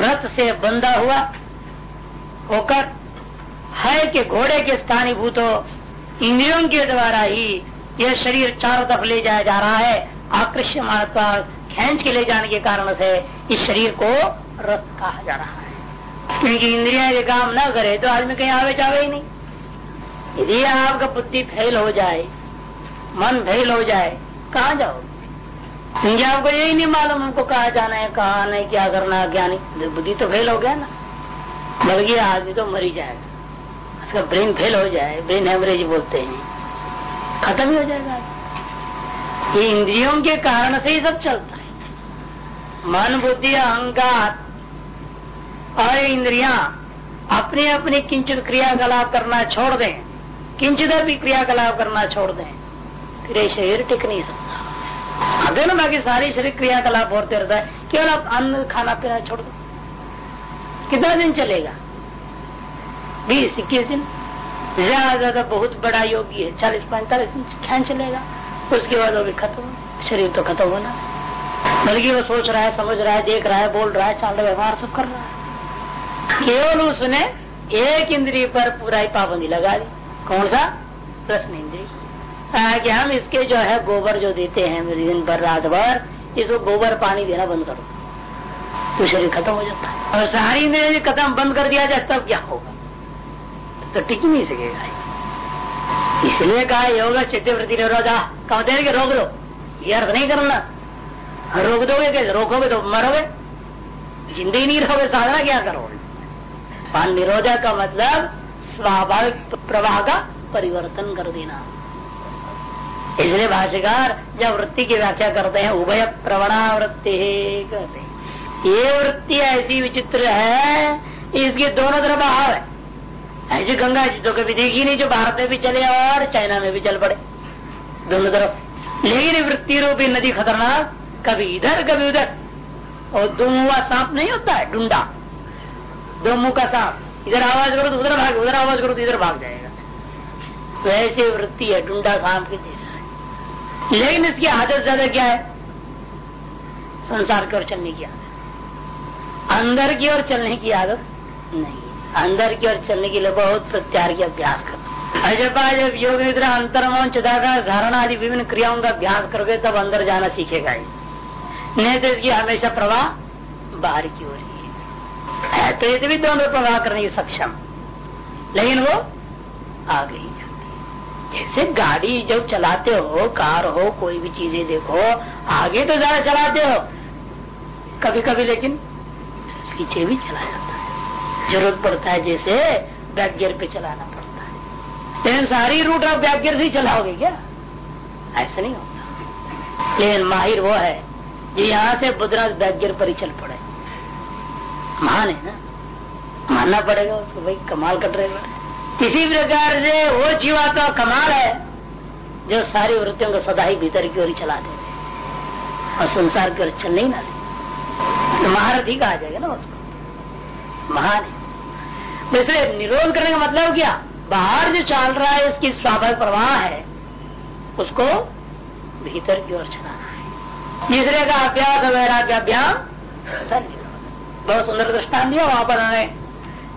रथ से बंधा हुआ होकर है कि घोड़े के स्थानीभूत हो इंद्रियों के द्वारा ही यह शरीर चारों तरफ़ ले जाया जा रहा है। आकृष्य मात्रा खेच के ले जाने के कारण से इस शरीर को रथ कहा जा रहा है। क्योंकि इंद्रिया ये काम न करे तो आदमी कहीं आवे जावे ही नहीं। यदि आपका बुद्धि फेल हो जाए, मन फेल हो जाए, कहा जाओ क्योंकि आपको यही नहीं मालूम, हमको कहा जाना है, कहा नहीं, क्या करना क्या नहीं। बुद्धि तो फेल हो गया ना। बल्कि आदमी तो मरी जाएगा। उसका ब्रेन फेल हो जाए ब्रेन हेमरेज बोलते हैं। खत्म ही हो जाएगा। ये इंद्रियों के कारण से ही सब चलता है। मन, बुद्धि, अहंकार और इंद्रिया अपने अपने किंचित क्रियाकलाप करना छोड़ दें। किंचित भी क्रियाकलाप करना छोड़ दें। फिर शरीर टिक नहीं सकता। अगर ना बाकी सारी शरीर क्रियाकलाप होते रहता है केवल आप अन्न खाना पीना छोड़ दो कितना दिन चलेगा बीस इक्कीस दिन ज़्यादा ज़्यादा बहुत बड़ा योगी है चालीस पैंतालीस दिन ख्यान चलेगा उसके बाद वो भी खत्म शरीर तो खत्म होना बल्कि वो सोच रहा है समझ रहा है देख रहा है बोल रहा है चाल रहा व्यवहार सब कर रहा है केवल उसने एक इंद्रिय पर पूरा ही पाबंदी लगा दी कौन सा प्रश्न इंद्रिय कि हम इसके जो है गोबर जो देते हैं दिन भर, रात भर, इसको गोबर पानी देना बंद करो। तो शरीर खत्म हो जाता है। और सारी इंद्रिया खत्म बंद कर दिया जाए, तब क्या होगा? तो टिक नहीं सकेगा इसलिए कहा, योगा चित्तवृत्ति निरोधा कहते कि रोक दो ये अर्थ नहीं करना। रोक दोगे कैसे? रोकोगे तो मरोगे। ज़िंदगी नहीं रहोगे, साधना क्या करोगे? पान निरोधा का मतलब स्वाभाविक प्रवाह का परिवर्तन कर देना। इसलिए भाष्यकार जब वृत्ति की व्याख्या करते हैं, उभय प्रवणा वृत्ति कहते ये वृत्ति ऐसी विचित्र है, इसके दोनों तरफ़ भाव है। ऐसी गंगा जी तो कभी देखी नहीं, जो भारत में भी चले और चाइना में भी चल पड़े, दोनों तरफ़। लेकिन वृत्ति रूपी नदी खतरनाक, कभी इधर, कभी उधर। और दो मुआ सांप नहीं होता है, डुंडा। दो मुँह का सांप, इधर आवाज़ करो तो उधर भाग, उधर आवाज़ करो तो इधर भाग जाएगा। तो ऐसी वृत्ति है, डुंडा सांप की है लेकिन इसकी आदत ज़्यादा क्या है? संसार की ओर चलने की आदत। अंदर की ओर चलने की आदत नहीं अंदर की ओर चलने के लिए बहुत प्रत्यार की अभ्यास करना जब जब योग निद्रा अंतर्मोहन चिदाकार धारणा आदि विभिन्न क्रियाओं का अभ्यास करोगे, तब अंदर जाना सीखेगा ही। नहीं तो इसकी हमेशा प्रवाह बाहर की ओर ही है। तो ये भी दोनों प्रवाह करने की सक्षम। लेकिन वो जाती है। जैसे गाड़ी जब चलाते हो, कार हो, कोई भी चीज़ें देखो, आगे तो ज़्यादा चलाते हो। कभी कभी लेकिन पीछे भी चला जाता है। ज़रूरत पड़ता है जैसे बैक गियर पे चलाना पड़ता है। लेकिन सारी रूट आप बैक गियर से ही चलाओगे क्या? ऐसा नहीं होता। लेकिन माहिर वो है जो यहाँ से बुद्रनाथ बैक गियर पर ही चल पड़े। महान है ना? मानना पड़ेगा उसको, भाई, कमाल का ड्राइवर किसी प्रकार से वो जीवा तो कमाल है, जो सारी वृत्तियों को सदा ही भीतर की ओर चला दे। और संसार की ओर चलने ही ना दे। तो महारथी कहा जाएगा ना उसको। महान है। तो निरोध करने का मतलब क्या? बाहर जो चल रहा है इसकी स्वाभाविक प्रवाह है, उसको भीतर की ओर चलाना है। तीसरे का अभ्यास वैराग्याभ्याम बहुत सुंदर दृष्टान दिया वहाँ पर उन्होंने।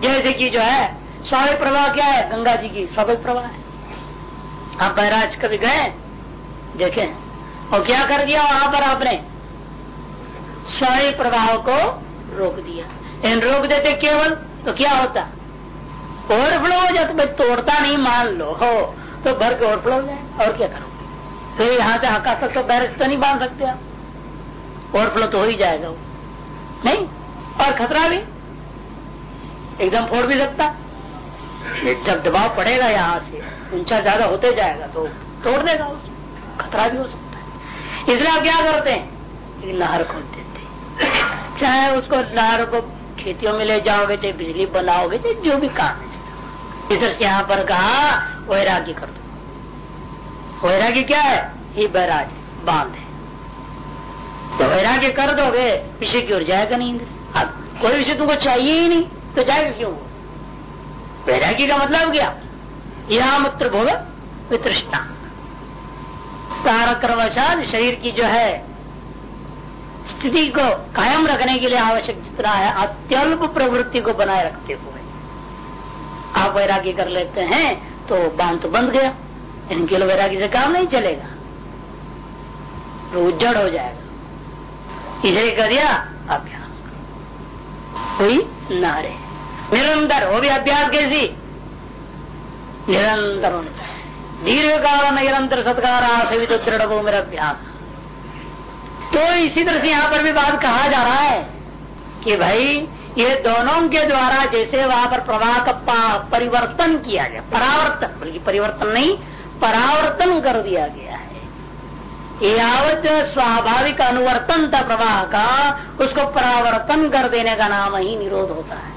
जैसे कि जो है स्वाभाविक प्रवाह क्या है? गंगा जी की स्वाभाविक प्रवाह है। आप बैराज कभी गए? देखे। और क्या कर दिया वहाँ पर आपने? स्वाभाविक प्रवाह को रोक दिया। इन रोक देते केवल तो क्या होता? ओवरफ्लो हो जाता। भाई तोड़ता नहीं, मान लो। हो तो भर के ओवरफ्लो हो जाए। और क्या करोगे? तो यहाँ से हका तक तो बैरज तो नहीं बाँध सकते आप। ओवरफ्लो तो हो ही जाएगा वो। नहीं? और खतरा भी? एकदम फोड़ भी सकता। जब दबाव पड़ेगा यहाँ से, ऊँचा ज़्यादा होते जाएगा तो तोड़ देगा उसको खतरा भी हो सकता है। इसलिए आप क्या करते हैं? नहर खोल देते चाहे उसको नहर को खेतियों में ले जाओगे, चाहे बिजली बनाओगे, चाहे जो भी काम है। इधर से यहाँ पर कहा, वैराग्य कर दो। वैराग्य क्या है? ही बैराज, बाँध है। तो वैराग्य कर दोगे विषय की ओर जाएगा नहीं। इंद्र अब कोई विषय तुमको चाहिए ही नहीं तो जाएगा क्यों? वैराग्य का मतलब क्या? यह मूत्र भोग वितृष्णा। कारक्रमशाद शरीर की जो है, स्थिति को कायम रखने के लिए आवश्यक जितना है, अत्यल्प प्रवृत्ति को बनाए रखते हुए। आप वैराग्य कर लेते हैं तो बाँध तो बंद गया। इनके लिए वैराग्य से काम नहीं चलेगा। तो उज्जड़ हो जाएगा। इसे कर दिया, अभ्यास। कोई नारे। निरंतर वो भी अभ्यास कैसी? निरंतर दीर्घ काल निरंतर सत्कार सेवित दृढ़ वो मेरा अभ्यास। तो इसी तरह से यहाँ पर भी बात कहा जा रहा है कि भाई, ये दोनों के द्वारा जैसे वहाँ पर प्रवाह का परिवर्तन किया गया, परावर्तन, बल्कि परिवर्तन नहीं, परावर्तन कर दिया गया है। यावत स्वाभाविक अनुवर्तन था प्रवाह का, उसको परावर्तन कर देने का नाम ही निरोध होता है।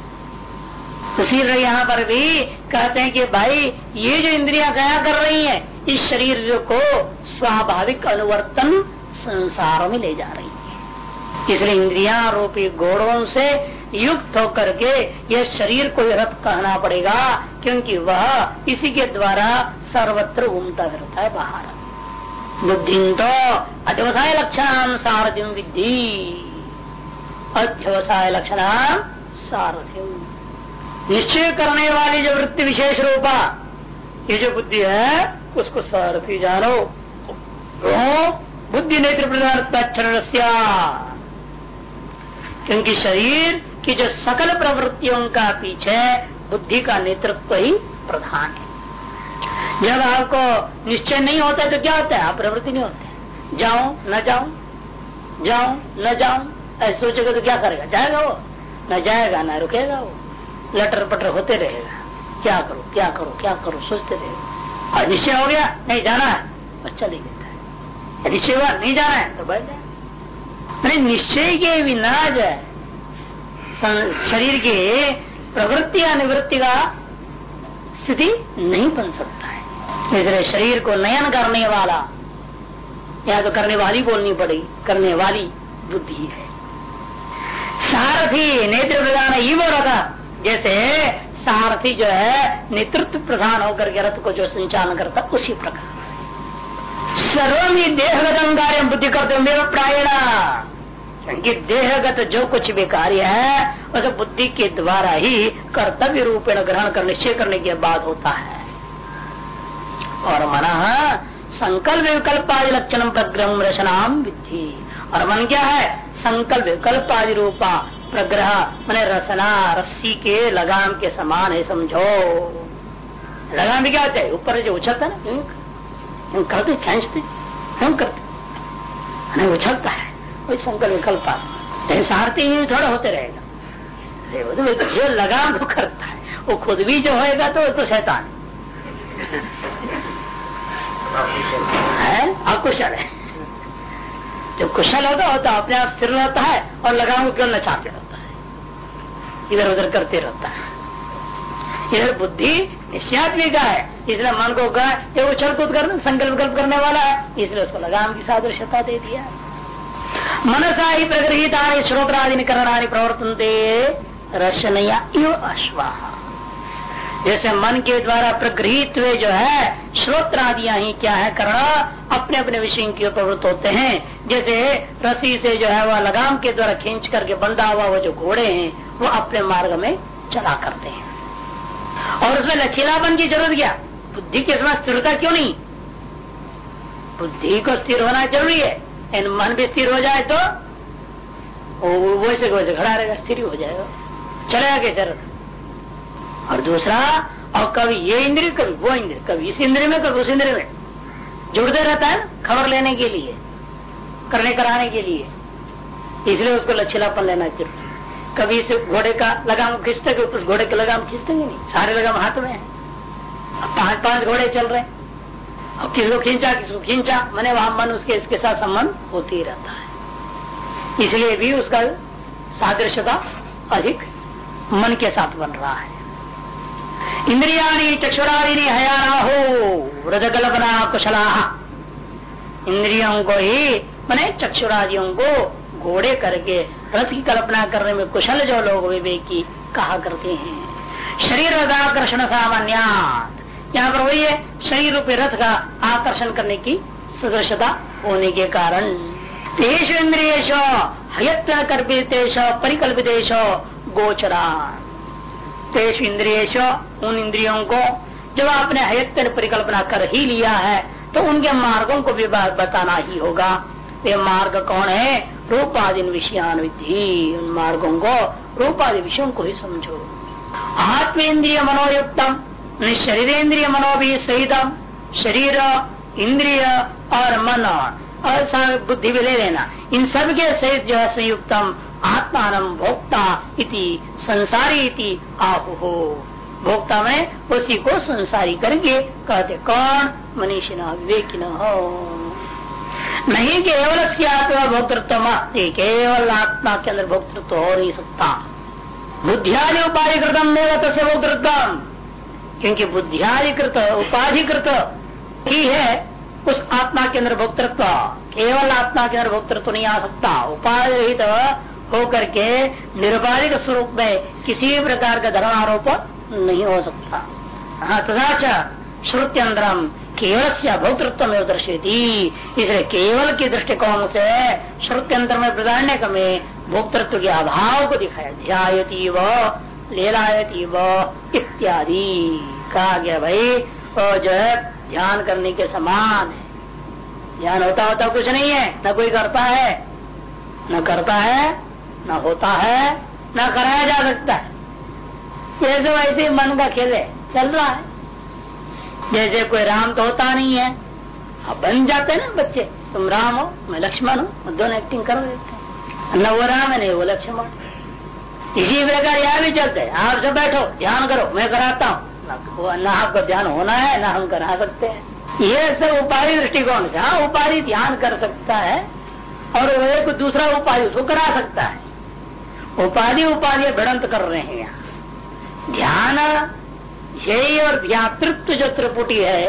इसीलिए यहाँ पर भी कहते हैं कि भाई, ये जो इंद्रियाँ क्या कर रही हैं, इस शरीर को स्वाभाविक अनुवर्तन संसार में ले जा रही है। इसलिए इंद्रिया रूपी घोड़ों से युक्त होकर के यह शरीर को रथ कहना पड़ेगा, क्योंकि वह इसी के द्वारा सर्वत्र घूमता फिरता है बाहर। बुद्धि तो अध्यवसाय लक्षण सारथिम विद्धि। अध्यवसाय लक्षण सारथिम निश्चय करने वाली जो वृत्ति विशेष रूपा, ये जो बुद्धि है, उसको सारथी जानो। तो बुद्धि नेत्र प्रधान क्योंकि शरीर की जो सकल प्रवृत्तियों का पीछे बुद्धि का नेतृत्व ही प्रधान है। जब आपको निश्चय नहीं होता तो क्या होता है? आप प्रवृत्ति नहीं होते। जाओ, न जाओ जाओ, न जाओ, ऐसे सोचेगा तो क्या करेगा? जाएगा वो? न जाएगा, न रुकेगा वो। लटर पटर होते रहेगा क्या करो क्या करो क्या करो, सोचते रहेगा और निश्चय हो गया, नहीं जाना है। बस चले देता है निश्चय हुआ, नहीं जाना है तो बैठ जाए। निश्चय के बिना जाए शरीर के प्रवृत्ति या निवृत्ति का स्थिति नहीं बन सकता है। इसलिए शरीर को नयन करने वाला, या तो करने वाली बोलनी पड़ेगी करने वाली बुद्धि है। सारथी नेत्र प्रधान ही वो रथा जैसे सारथी जो है, नेतृत्व प्रधान होकर के रथ को जो संचालन करता, उसी प्रकार। सर्वमी देहगत कार्य बुद्धि करते मेरा प्रायणा। क्योंकि देहगत जो कुछ भी कार्य है वह बुद्धि के द्वारा ही कर्तव्य रूपेण ग्रहण कर, निश्चय करने के बाद होता है। और मन संकल्प विकल्प आदि लक्षण प्रग्रह रचनाम विधि और मन क्या है? संकल्प विकल्प आदि रूपा प्रग्रह, मैंने रसना, रस्सी के लगाम के समान है, समझो। लगाम भी क्या होता है? ऊपर जो उछलता ना करते, खींचते हम करते। उछलता है, कोई संकल्प विकल्प सारथी ही थोड़ा होते रहेगा। तो जो लगाम वो करता है, वो खुद भी जो होएगा तो तो शैतान। है? अकुशल है। जो कुशल होता होता अपने आप स्थिर रहता है और लगाम को क्यों नचाते रहता है इधर उधर करते रहता है। इधर बुद्धि निश्चयात्मिका है, इसलिए मन को ये उछल कूद करना, संकल्प विकल्प करने वाला है, इसलिए उसको लगाम की सादृश्यता दे दिया। मनसा ही प्रगृहित श्रोत्रादि करणानि प्रवर्तन रशनया इव अश्वा जैसे मन के द्वारा प्रगृहित हुए जो है, श्रोत्रादियाँ ही क्या है करना अपने अपने विषय की प्रवृत्त होते हैं। जैसे रसी से जो है, वह लगाम के द्वारा खींच करके बंधा हुआ वो जो घोड़े हैं वो अपने मार्ग में चला करते हैं। और उसमें लचीलापन की ज़रूरत क्या? बुद्धि के समय स्थिरता क्यों नहीं? बुद्धि को स्थिर होना ज़रूरी है। इन मन भी स्थिर हो जाए तो वैसे वैसे खड़ा रहेगा, स्थिर हो जाएगा। चलेगा कैसे और दूसरा, और कभी ये इंद्रिय, कभी वो इंद्रिय, कभी इस इंद्रिय में, कभी उस इंद्रिय में। जुड़ते रहता है खबर लेने के लिए, करने कराने के लिए। इसलिए उसको लच्छिलापन लेना ज़रूरी कभी इस घोड़े का लगाम खींचते उस घोड़े के लगाम खींचते नहीं। सारे लगाम हाथ में है। पाँच पाँच घोड़े चल रहे हैं। अब किसको खींचा किसको खींचा? मैंने वहाँ मन उसके, इसके साथ संबंध होती ही रहता है। इसलिए भी उसका सादृश्यता अधिक मन के साथ बन रहा है। इंद्रिया चक्षुरादि हयाना हो वृद कल्पना कुशला। इंद्रियों को ही, मैंने चक्षुरादियों को घोड़े करके रथ की कल्पना करने में कुशल जो लोग विवेकी कहा करते हैं। शरीर का आकर्षण सामान्य यहाँ पर वही है, शरीर रूपी रथ का आकर्षण करने की सदृशता होने के कारण। तेज इंद्रियश हयत्न कल्पितेश परिकल्पितेश गोचरा तेज इंद्रियश उन इंद्रियों को जब आपने हयत्न परिकल्पना कर ही लिया है तो उनके मार्गों को भी बताना ही होगा। ये मार्ग कौन है? रूपाधि विषयानुविधि उन मार्गों को रूपाधि विषयों को ही समझो। आत्मेन्द्रिय मनोयुक्तम शरीरेन्द्रिय मनो भी सहितम शरीर, इंद्रिय और मन। और बुद्धि भी ले लेना। इन सब के सहित जो है संयुक्तम, आत्मान भोक्ता इति, संसारी इति आहु। भोक्ता में उसी को संसारी करके कहते कौन? मनीषी विवेकिन। हो नहीं केवल भोक्तृत्व केवल आत्मा के अंदर भोक्तृत्व हो नहीं सकता। बुद्धियादि उपाधिकृतम तस्य भोक्तृत्व क्योंकि बुद्धियाधिकृत उपाधिकृत ही है उस आत्मा के अंदर भोक्तृत्व। केवल आत्मा के अंदर भोक्तृत्व नहीं आ सकता। उपाधि रहित होकर के निरुपाधिक स्वरूप में किसी प्रकार का धर्म आरोप नहीं हो सकता। हाँ तथा श्रुत्यंतरम केवल से भोक्तृत्व में दर्शेती इसलिए केवल के दृष्टिकोण से श्रुत्यंतर में प्रधान्य में भोक्तृत्व के अभाव को दिखाया ध्यायती व लेलायती व इत्यादि। कहा गया भाई और जो है, ध्यान करने के समान है। ध्यान होता होता कुछ नहीं है, न कोई करता है, न करता है, न होता है, न कराया जा सकता है। जैसे वैसे मन का खेल है, चल रहा है। जैसे कोई राम तो होता नहीं है। अब बन जाते ना बच्चे। तुम राम हो, मैं लक्ष्मण हूँ दोनों एक्टिंग कर देते हैं। न वो राम है, नहीं वो लक्ष्मण। इसी प्रकार यहाँ भी चलते है। आप सब बैठो, ध्यान करो, मैं कराता हूँ। न आपका ध्यान होना है, न हम करा सकते हैं। ये सब उपाधि दृष्टिकोण से हाँ उपाधि ध्यान कर सकता है, और एक दूसरा उपाधि उसको करा सकता है। उपाधि उपाधि भिड़ंत कर रहे हैं यहाँ। ध्यान यही और ध्यातृत्व जो त्रिपुटी है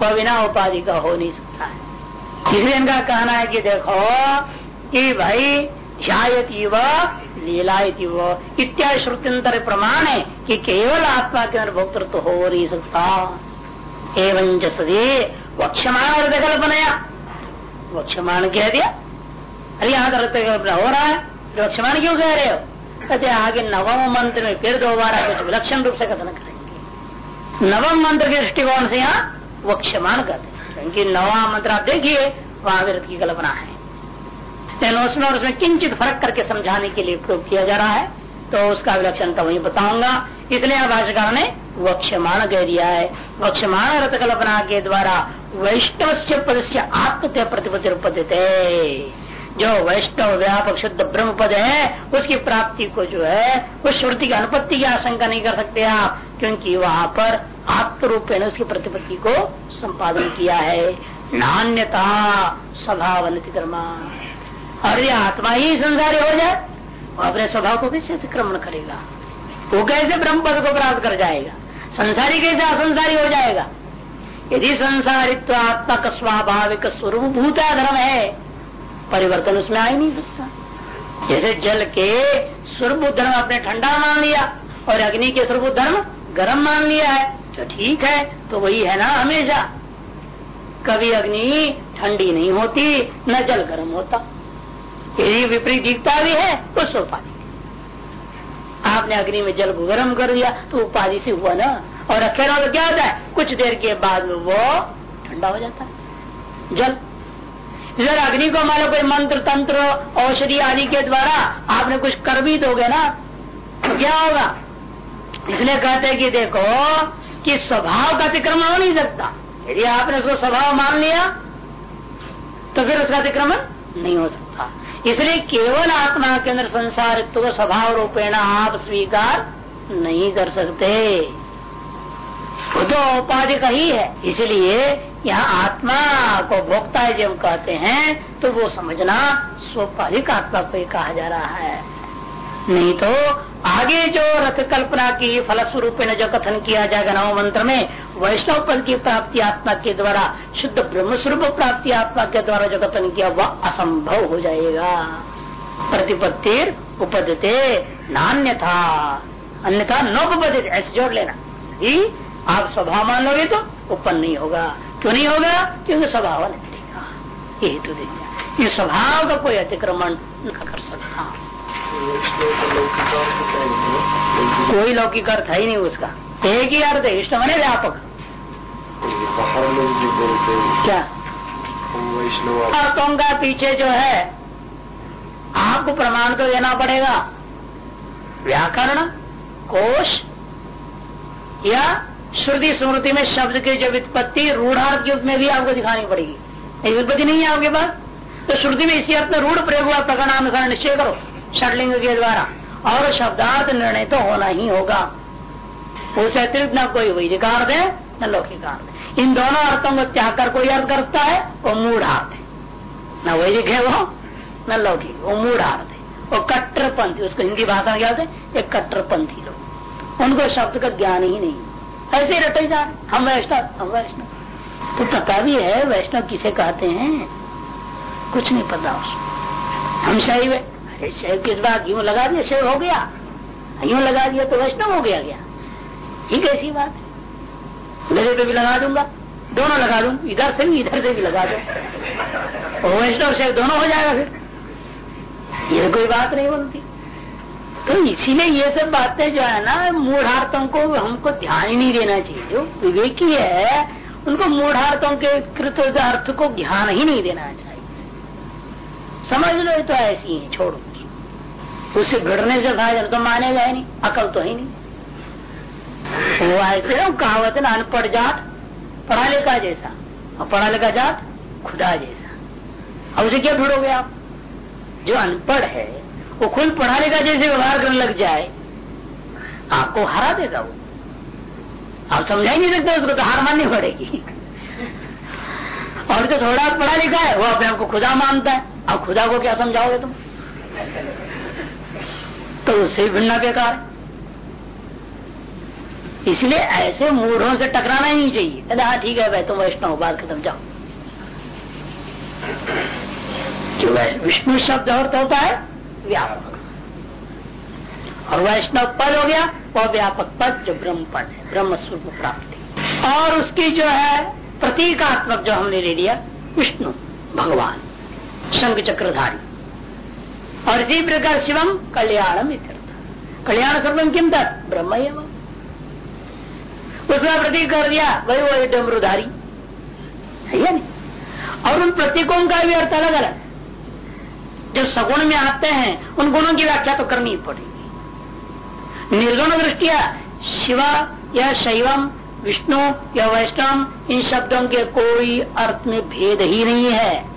वह बिना उपाधि का हो नहीं सकता है। इसलिए इनका कहना है कि देखो कि भाई ध्यायती व लीलायती व इत्यादि श्रुत्यंतर प्रमाण है कि केवल आत्मा के अंदर भोक्तृत्व हो नहीं सकता। एवं सदी वक्षमान कल्पनाया वक्षमान कह दिया? अरे यहाँ कल्पना हो रहा है। वक्षमान क्यों कह रहे हो? कहते आगे नवम मंत्र में फिर दोबारा कुछ विलक्षण रूप से कथन करेंगे नवम मंत्र के दृष्टिकोण से यहाँ वक्षमान कहते हैं। क्योंकि नवा मंत्र आप देखिए, वहाँ की कल्पना है। लेकिन उसमें और उसमें किंचित फ़र्क करके समझाने के लिए प्रयोग किया जा रहा है। तो उसका विलक्षण तो वही बताऊँगा। इसलिए भाषाकार ने वक्षमाण कह दिया है। वक्षमाण रथ कल्पना के द्वारा वैष्णव से पद से आत्मत्य प्रतिपत्ति रूपते जो वैष्णव व्यापक शुद्ध ब्रह्म पद है, उसकी प्राप्ति को जो है, उस श्रुति की अनुपत्ति की आशंका नहीं कर सकते आप, क्योंकि वहाँ पर आत्म रूप ने उसकी प्रतिपत्ति को संपादन किया है। नान्यता स्वभाव कर्मा और ये आत्मा ही संसारी हो जाए, वो अपने स्वभाव को कैसे अतिक्रमण करेगा। वो कैसे ब्रह्म पद को प्राप्त कर जाएगा? संसारी कैसे असंसारी हो जाएगा? यदि संसारित्व आत्मा का स्वाभाविक स्वरूप भूता धर्म है परिवर्तन उसमें आ ही नहीं सकता। जैसे जल के स्वरूप धर्म अपने ठंडा मान लिया और अग्नि के स्वरूप धर्म गर्म मान लिया है तो ठीक है तो वही है ना हमेशा। कभी अग्नि ठंडी नहीं होती, न जल गर्म होता। यदि विपरीत दिखता भी है तो उपाधि आपने अग्नि में जल को गर्म कर दिया तो उपाधि से हुआ ना। और रखेगा तो क्या होता है? कुछ देर के बाद वो ठंडा हो जाता है। जल। जर अग्नि को मान कोई मंत्र, तंत्र, औषधि आदि के द्वारा आपने कुछ कर भी दोगे ना तो क्या होगा? इसलिए कहते हैं कि देखो, कि स्वभाव का अतिक्रमण हो नहीं सकता। यदि आपने उसको स्वभाव मान लिया तो फिर उसका अतिक्रमण नहीं हो सकता। इसलिए केवल आत्मा के अंदर संसार तो स्वभाव रूपेण आप स्वीकार नहीं कर सकते। तो उपाधि का ही है। इसलिए यहाँ आत्मा को भोक्ता है जब कहते हैं तो वो समझना स्वपाधिक आत्मा को ही कहा जा रहा है। नहीं तो आगे जो रथ कल्पना की फलस्वरूप में जो कथन किया जाएगा नव मंत्र में वैष्णव पद की प्राप्ति आत्मा के द्वारा, शुद्ध ब्रह्म स्वरूप प्राप्ति आत्मा के द्वारा जो कथन किया, वह असंभव हो जाएगा। प्रतिपत्तिर उपदते नान्य था अन्यथा नोपदित ऐसे जोड़ लेना। आप स्वभाव मान लोगे तो उत्पन्न नहीं होगा। क्यों नहीं होगा? क्योंकि स्वभाव नहीं। यही तो देखा ये स्वभाव का कोई अतिक्रमण न कर सकता। कोई लौकिक अर्थ है ही नहीं उसका। एक ही अर्थ है, इष्ट मने व्यापक। क्या? अर्थों का पीछे जो है, आपको प्रमाण तो देना पड़ेगा। व्याकरण, कोश, या श्रुति स्मृति में शब्द की जो वित्पत्ति रूढ़ार्थ युग में भी आपको दिखानी पड़ेगी। वित्पत्ति नहीं है आपके पास? तो श्रुति में इसी अर्थ में रूढ़ प्रयोग हुआ, प्रकरणानुसार निश्चय करो, षडलिंग के द्वारा। और शब्दार्थ निर्णय तो होना ही होगा। उसे अतिरिक्त न कोई वैदिक अर्थ है, न लौकिक अर्थ इन दोनों अर्थों को त्याग कर कोई अर्थ करता है, वो मूढ़ अर्थ है। न वैदिक है वो, न लौकिक, वो मूढ़ अर्थ है। वो कट्टरपंथी, उसको हिंदी भाषा में क्या होते एक कट्टरपंथी लोग। उनको शब्द का ज्ञान ही नहीं। ऐसे ही रटे जा हम वैष्णव हम वैष्णव। तो पता भी है, वैष्णव किसे कहते हैं? कुछ नहीं पता उसको। हम शैव शैव किस बात यूँ लगा दिया, शैव हो गया। यूँ लगा दिया तो वैष्णव हो गया गया ये कैसी बात है? मेरे पे भी लगा दूँगा, दोनों लगा दूँ। इधर से भी, इधर से भी लगा दो। वैष्णव, शैव दोनों हो जाएगा फिर। ये कोई बात नहीं बनती। तो इसीलिए ये सब बातें जो है ना, मूढ़ार्थों को हमको ध्यान ही नहीं देना चाहिए। जो विवेकी है, उनको मूढ़ार्थों के कृत अर्थ को ध्यान ही नहीं देना चाहिए। समझ लो तो ऐसी है, छोड़ो। उससे भिड़ने से फ़ायदा तो मानेगा ही नहीं, अकल तो ही नहीं। वो ऐसे ना, कहावत ना, अनपढ़ जात पढ़ा लिखा जैसा, और पढ़ा लिखा जात, खुदा जैसा। अब उसे क्या भिड़ोगे आप? जो अनपढ़ है वो खुद पढ़ा लिखा जैसे व्यवहार करने लग जाए, आपको हरा देगा वो। आप समझा ही नहीं सकते उसको तो हार माननी पड़ेगी। और जो थोड़ा पढ़ा लिखा है, वो अपने आपको खुदा मानता है। अब खुदा को क्या समझाओगे तुम? तो उससे भिन्ना बेकार। इसलिए ऐसे मूढ़ों से टकराना ही नहीं चाहिए। कहते हाँ ठीक है, भाई, तुम वैष्णव बात खत्म, जाओ। जो विष्णु शब्द अर्थ होता है व्यापक। और वैष्णव पद हो गया, वह व्यापक पद जो ब्रह्म पद है, ब्रह्म स्वरूप प्राप्ति। और उसकी जो है, प्रतीकात्मक जो हमने ले लिया, विष्णु, भगवान शंख चक्रधारी। और इसी प्रकार शिवम, कल्याणम कल्याण सर्वम किम तत्? ब्रह्म उसका प्रतीक कर दिया वही वही डमरुधारी। है नहीं? और उन प्रतीकों का भी अर्थ अलग अलग जो सगुण में आते हैं, उन गुणों की व्याख्या तो करनी पड़ेगी। निर्गुण दृष्टिया शिवा या शैवम, विष्णु या वैष्णव इन शब्दों के कोई अर्थ में भेद ही नहीं है।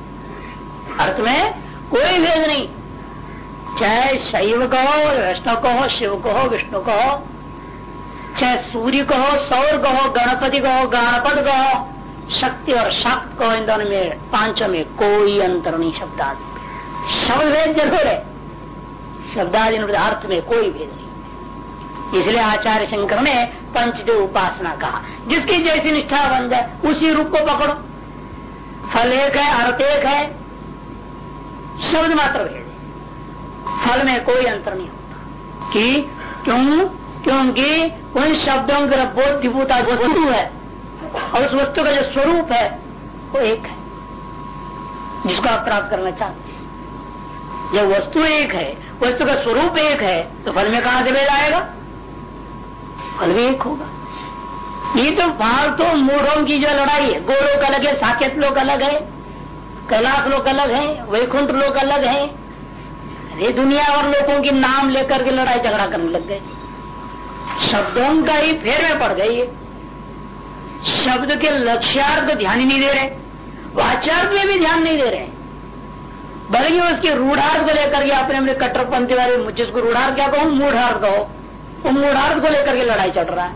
अर्थ में कोई भेद नहीं। चाहे शैव कहो, वैष्णव कहो, शिव कहो, विष्णु कहो, चाहे सूर्य कहो, सौर कहो, गणपति कहो, गणपत कहो, शक्ति और शक्त कहो, इन दोनों में, पाँचों में कोई अंतर नहीं शब्द आदि शब्द भेद ज़रूर है। शब्दादि अर्थ में कोई भेद नहीं। इसलिए आचार्य शंकर ने पंचदेव उपासना कहा, जिसकी जैसी निष्ठा बन जाए उसी रूप को पकड़ो। फल एक है, अर्थ एक है, शब्द मात्र भेद फल में कोई अंतर नहीं होता। कि क्यों? क्योंकि उन शब्दों का जो वस्तु है, और उस वस्तु का जो स्वरूप है, वो एक है, जिसको आप प्राप्त करना चाहते जब वस्तु एक है, वस्तु का स्वरूप एक है तो फल में कहा से भेद आएगा? फल भी एक होगा। ये तो फालतू मूढ़ों की जो लड़ाई है गोलोक अलग है, साकेत लोग अलग है, कैलाश लोग अलग है, वैकुंठ लोग अलग है। अरे, दुनिया और लोगों के नाम लेकर के लड़ाई झगड़ा करने लग गए। शब्दों का ही फेर में पड़ गई शब्द के लक्ष्यार्थ ध्यान ही नहीं दे रहे। वाचार्थ में भी ध्यान नहीं दे रहे। बल्कि उसके रूढ़ार्थ को लेकर के अपने अपने कट्टरपंथी वाले जिसको रूढ़ार्थ क्या कहो, मूढ़ार्थ कहो, वो मूढ़ार्थ को लेकर के लड़ाई चल रहा है।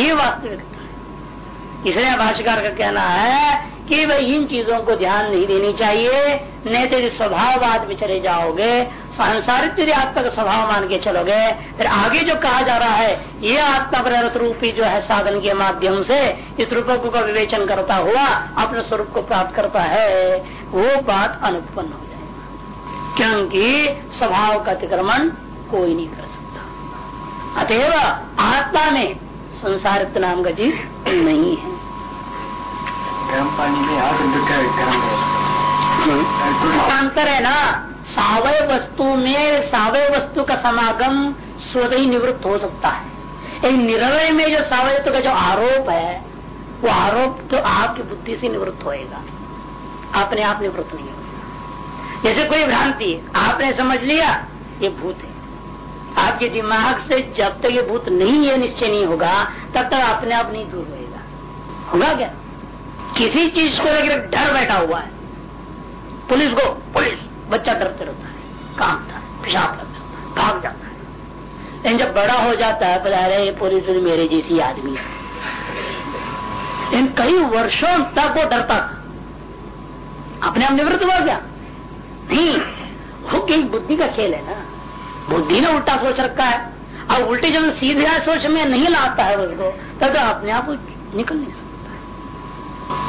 ये वास्तविकता है। इसलिए भाष्यकार का कहना है कि इन चीज़ों को ध्यान नहीं देनी चाहिए नहीं तो स्वभाववाद में चले जाओगे सांसारिक यदि आत्मा का स्वभाव मान के चलोगे। फिर आगे जो कहा जा रहा है, ये आत्मा प्रेरत रूपी जो है साधन के माध्यम से इस रूप का विवेचन करता हुआ अपने स्वरूप को प्राप्त करता है, वो बात अनुपन्न हो जाएगा। क्योंकि स्वभाव का अतिक्रमण कोई नहीं कर सकता। अतएव आत्मा में संसारित नाम का चीज़ नहीं है। गर्म पानी में आग गर्म अंतर है. ना सावय वस्तु में सावय वस्तु का समागम स्वतः ही निवृत्त हो सकता है। एक निरवय में जो सावयत्व का जो आरोप है, वो आरोप तो आपकी बुद्धि से निवृत्त होएगा। अपने आप निवृत्त नहीं होगा जैसे कोई भ्रांति, आपने समझ लिया, ये भूत है। आपके दिमाग से जब तक ये भूत नहीं है, निश्चय नहीं होगा, तब तक अपने आप नहीं दूर होएगा। होगा क्या? किसी चीज़ को लेकर डर बैठा हुआ है। पुलिस को, पुलिस, बच्चा डरते रहता है कांपता है पेशाब करता है, भाग जाता है। लेकिन जब बड़ा हो जाता है बता रहे पुलिस मेरे जैसी आदमी है। इन कई वर्षों तक वो डरता था। अपने आप निवृत्त हुआ क्या? नहीं, वो कई बुद्धि का खेल है ना। बुद्धि ने उल्टा सोच रखा है। अब उल्टी जब सीधे सोच में नहीं लाता है उसको, तब तो अपने आप निकल नहीं सकता।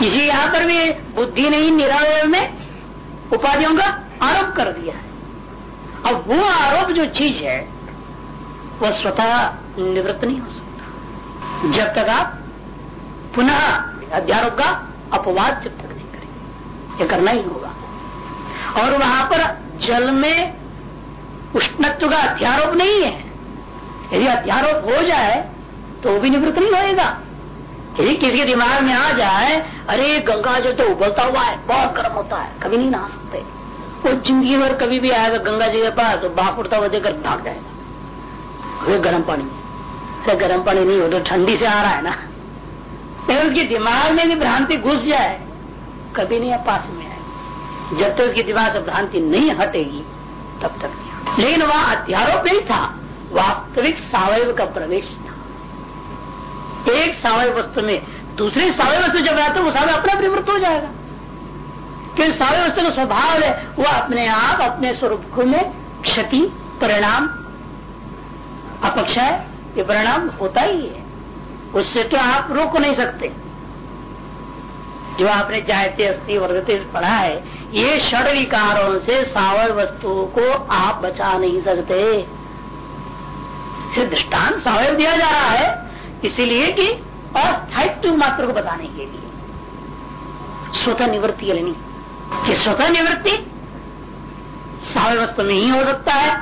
इसी यहाँ पर भी बुद्धि ने ही निरावय में उपाधियों का आरोप कर दिया है। अब वो आरोप जो चीज़ है, वह स्वतः निवृत्त नहीं हो सकता। जब तक आप पुनः अध्यारोप का अपवाद जब तक नहीं करेंगे ये करना ही होगा। और वहाँ पर जल में उष्णत्व का अध्यारोप नहीं है। यदि अध्यारोप हो जाए तो वो भी निवृत्त नहीं होएगा। यदि किसी के दिमाग में आ जाए, अरे गंगा जो तो उबलता हुआ है, बहुत गर्म होता है, कभी नहीं नहा सकते। वो ज़िंदगी भर कभी भी आएगा गंगा जी के पास तो बाप उड़ता हुआ देकर भाग जाएगा। गर्म पानी गर्म पानी नहीं हो तो ठंडी से आ रहा है ना। लेकिन उसके दिमाग में भी भ्रांति घुस जाए, कभी नहीं पास में आए जब तक उसके दिमाग से भ्रांति नहीं हटेगी, तब तक नहीं लेकिन वहाँ अध्यारोप नहीं था, वास्तविक सावयव का प्रवेश था। एक सावय वस्तु में, दूसरी सावय वस्तु जब आता वो सावय अपना निवृत्त हो जाएगा। क्योंकि सावय वस्तु का स्वभाव है, वो अपने आप, अपने स्वरूप में क्षति, परिणाम अपक्ष है ये परिणाम होता ही है। उससे तो आप रोक नहीं सकते। जो आपने जायते अस्थि वर्गते पढ़ा है, ये षड विकारों से सावर वस्तुओं को आप बचा नहीं सकते। दृष्टान सावय दिया जा रहा है इसीलिए कि अस्थायित्व मात्र को बताने के लिए। स्वतः निवृत्ति लेनी कि स्वतः निवृत्ति सावय वस्तु में ही हो सकता है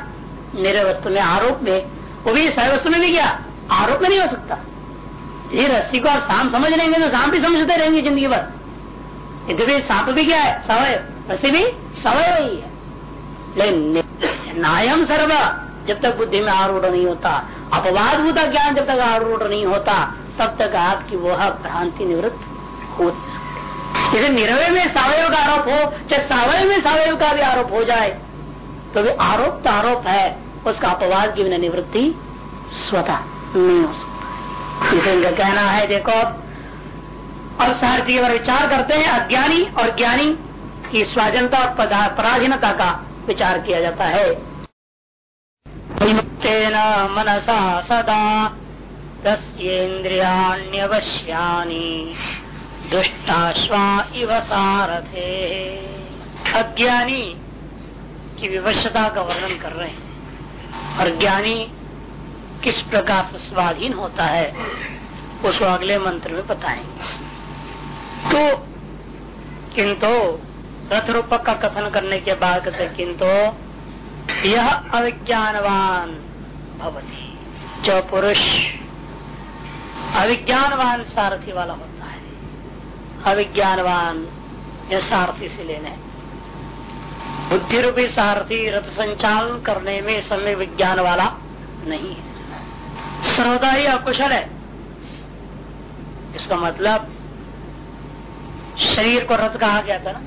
निरय वस्तु में आरोप में। वो भी सावय वस्तु में भी क्या? आरोप में नहीं हो सकता। ये रस्सी को आप शाम समझ लेंगे तो शाम भी समझते रहेंगे ज़िंदगी भर। यद्यपि सांप भी क्या है? सवय। रस्सी भी सवय ही है। लेकिन नायम सर्व। जब तक बुद्धि में आरूढ़ नहीं होता, अपवाद होता, ज्ञान जब तक आरूढ़ नहीं होता, तब तक आपकी वह भ्रांति निवृत्त हो सकती निरवय में सावयव का आरोप हो, चाहे सावय में सावयव का भी आरोप हो जाए तो भी आरोप तो आरोप है, उसका अपवाद की बिना निवृत्ति स्वतः नहीं हो सकता इसे इनका कहना है, देखो अब सारथी पर विचार करते हैं, अज्ञानी और ज्ञानी, की स्वाधीनता और पराधीनता का विचार किया जाता है। तेन मनसा सदा। तस्ेन्द्रियाण्यवश्यानि दुष्टाश्वा इव सारथे। अज्ञानी की विवशता का वर्णन कर रहे हैं। और ज्ञानी किस प्रकार से स्वाधीन होता है, उसको अगले मंत्र में बताएँगे। तो किंतु रथ रूपक का कथन करने के बाद कहते किंतु, यह अविज्ञानवान भवती। जो पुरुष अविज्ञानवान सारथी वाला होता है, अविज्ञानवान यह सारथी से लेने। बुद्धि रूपी सारथी रथ संचालन करने में समय विज्ञान वाला नहीं है। सर्वदा ही अकुशल है। इसका मतलब शरीर को रथ कहा गया था ना?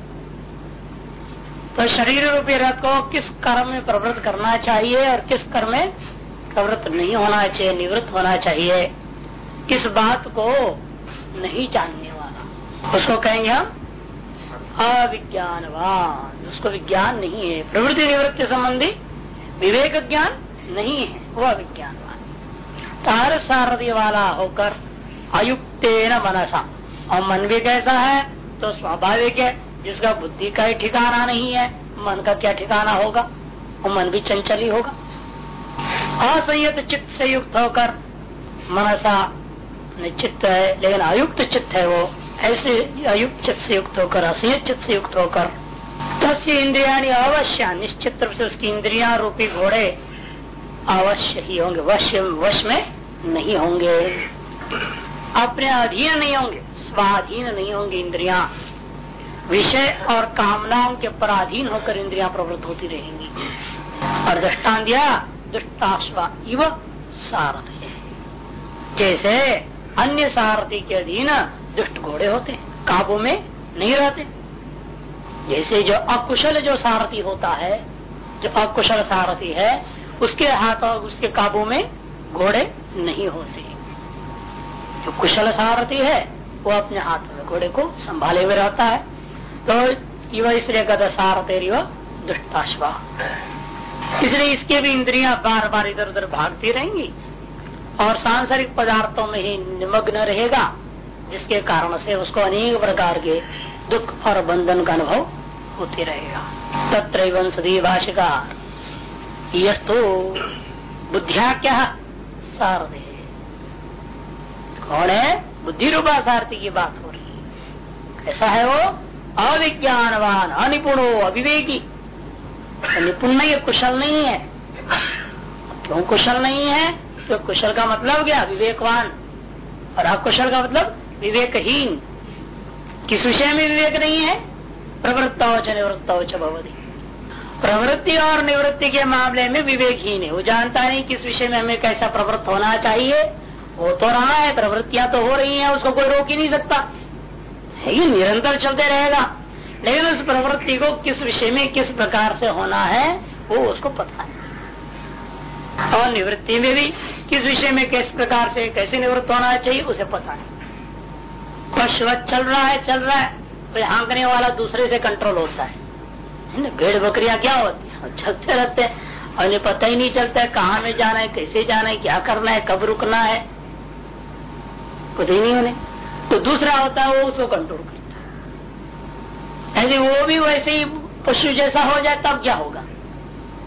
तो शरीर रूपी रथ को किस कर्म में प्रवृत्त करना चाहिए और किस कर्म में प्रवृत्त नहीं होना चाहिए, निवृत्त होना चाहिए। इस बात को नहीं जानने वाला। उसको कहेंगे हम अविज्ञानवान। उसको विज्ञान नहीं है। प्रवृत्ति निवृत्ति संबंधी विवेक ज्ञान नहीं है। वह विज्ञानवान तार सारथी वाला होकर अयुक्त मनसा। और मन भी कैसा है? तो स्वाभाविक है। जिसका बुद्धि का ही ठिकाना नहीं है, मन का क्या ठिकाना होगा? और मन भी चंचल ही होगा। असंयत चित्त से युक्त होकर मनसा चित्त है, लेकिन अयुक्त चित्त है वो। ऐसे अयुक्त चित्त से युक्त होकर, असंयत चित्त से युक्त होकर, तस्य इंद्रिया अवश्य, निश्चित रूप से उसकी इंद्रिया रूपी घोड़े अवश्य ही होंगे, वश वश में नहीं होंगे। अपने अधीन नहीं होंगे, स्वाधीन नहीं होंगे इंद्रिया। विषय और कामनाओं के पराधीन होकर इंद्रिया प्रवृत्त होती रहेंगी। और दृष्टान दिया दुष्टाश्वा इव सारथ। है जैसे अन्य सारथी के अधीन दुष्ट घोड़े होते हैं, काबू में नहीं रहते। जैसे जो अकुशल जो सारथी होता है, जो अकुशल सारथी है, उसके हाथ और उसके काबू में घोड़े नहीं होते। जो कुशल सारथी है, वो अपने हाथ में घोड़े को संभाले हुए रहता है। तो युवा इसलिए गद सारथी दुष्टाश्वा। इसलिए इसके भी इंद्रियाँ बार बार इधर उधर भागती रहेंगी। और सांसारिक पदार्थों में ही निमग्न रहेगा, जिसके कारण से उसको अनेक प्रकार के दुख और बंधन का अनुभव होते रहेगा। तत्र सदी भाषिका यस्तु बुद्धिया क्या? सारदे। कौन है? बुद्धि रूपा सारथी की बात हो रही है। कैसा है वो? अविज्ञानवान, अनिपुणो, अविवेकी। तो निपुण नहीं है, कुशल नहीं है। क्यों कुशल नहीं है? तो कुशल का मतलब क्या? विवेकवान। और अकुशल का मतलब विवेकहीन। किस विषय में विवेक नहीं है? प्रवृत्ता निवृत्ता भवती। प्रवृत्ति और निवृत्ति के मामले में विवेकहीन है। वो जानता नहीं किस विषय में हमें कैसा प्रवृत्त होना चाहिए। वो तो रहा है, प्रवृत्तियाँ तो हो रही हैं, उसको कोई रोक ही नहीं सकता। ये निरंतर चलते रहेगा। लेकिन उस प्रवृत्ति को किस विषय में किस प्रकार से होना है, वो उसको पता है। और निवृत्ति में भी किस विषय में किस प्रकार से कैसे निवृत्त होना चाहिए, उसे पता नहीं पशुवत चल रहा है, चल रहा है कोई हाँकने वाला दूसरे से कंट्रोल होता है। भेड़ बकरियाँ क्या होती है? चलते रहते हैं। और उन्हें पता ही नहीं चलता है कहाँ में जाना है, कैसे जाना है, क्या करना है, कब रुकना है। कुछ ही नहीं उन्हें। तो दूसरा होता है वो उसको कंट्रोल करता है यदि वो भी वैसे ही पशु जैसा हो जाए, तब क्या होगा?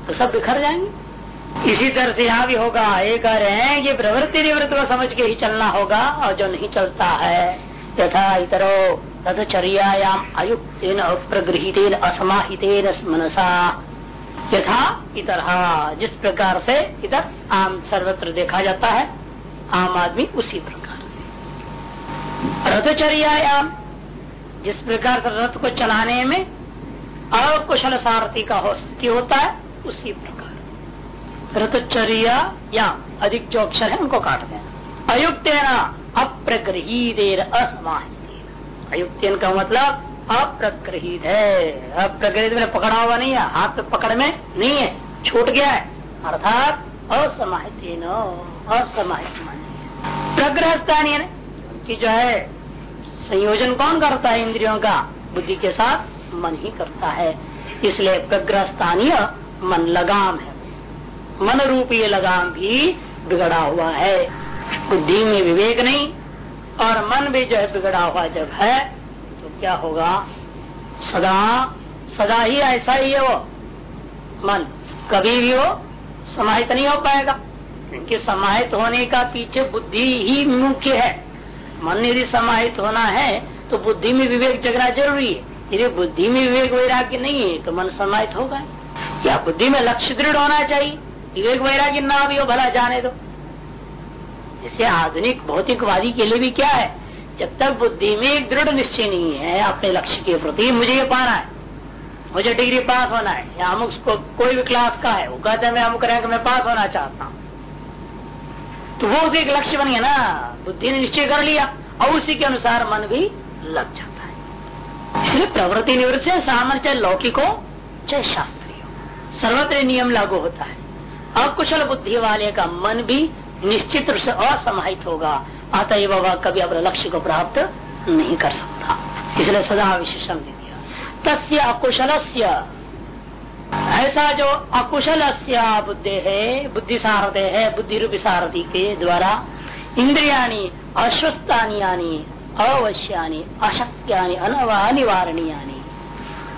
तो सब बिखर जाएँगे। इसी तरह से यहाँ भी होगा, ये कह रहे हैं कि प्रवृत्ति निवृत्ति को समझ के ही चलना होगा, और जो नहीं चलता है तथा इतरो तदचर्यायाम अयुक्तेन अप्रगृहितेन असमाहितेन मनसा। यथा इतर जिस प्रकार से इधर आम सर्वत्र देखा जाता है, आम आदमी उसी प्रकार से। रथचर्यायाम जिस प्रकार से रथ को चलाने में अकुशल सारथी का हो स्थिति होता है, उसी प्रकार। रथचर्या या अधिक जो अक्षर है, उनको काट दें अयुक्त अप्रगृहित असमाहित अयुक्त का मतलब अप्रकृत है। अप्रकृत में पकड़ा हुआ नहीं है, हाथ पे पकड़ में नहीं है, छूट गया है। अर्थात असमाहित असमाहित प्रग्रह स्थानीय कि जो है संयोजन कौन करता है इंद्रियों का? बुद्धि के साथ मन ही करता है। इसलिए प्रग्रह स्थानीय मन लगाम है। मन रूपी लगाम भी बिगड़ा हुआ है। बुद्धि में विवेक नहीं और मन भी जो है बिगड़ा हुआ जब है तो क्या होगा? सदा सदा ही ऐसा ही है वो। मन कभी भी वो समाहित नहीं हो पाएगा। क्योंकि समाहित होने का पीछे बुद्धि ही मुख्य है। मन यदि समाहित होना है तो बुद्धि में विवेक जगना ज़रूरी है। यदि बुद्धि में विवेक वैराग्य नहीं है तो मन समाहित होगा। या बुद्धि में लक्ष्य दृढ़ होना चाहिए विवेक वैराग्य ना भी हो भला जाने दो। जैसे आधुनिक भौतिकवादी के लिए भी क्या है जब तक बुद्धि में एक दृढ़ निश्चय नहीं है अपने लक्ष्य के प्रति मुझे ये पाना है। मुझे डिग्री पास होना है या अमुक को, कोई भी क्लास का है वो कहते हैं अमुक रैंक में पास होना चाहता हूँ। तो वो उसे एक लक्ष्य बन गया ना। बुद्धि ने निश्चय कर लिया, और उसी के अनुसार मन भी लग जाता है। इसलिए प्रवृत्ति निवृत्ति से सामान्य चाहे लौकिक हो चाहे शास्त्रीय हो सर्वत्र नियम लागू होता है। अकुशल बुद्धि वाले का मन भी निश्चित रूप से असमाहित होगा, अतएव वह कभी अपने लक्ष्य को प्राप्त नहीं कर सकता। इसलिए सदा विशेषण दे दिया। तस्य अकुशल ऐसा जो अकुशल बुद्धि है, बुद्धि सारथे है, बुद्धि रूपी सारथी के द्वारा इंद्रियाणी अश्वस्थानी अवश्यानी, अशक्यानी अनिवारणीयानी।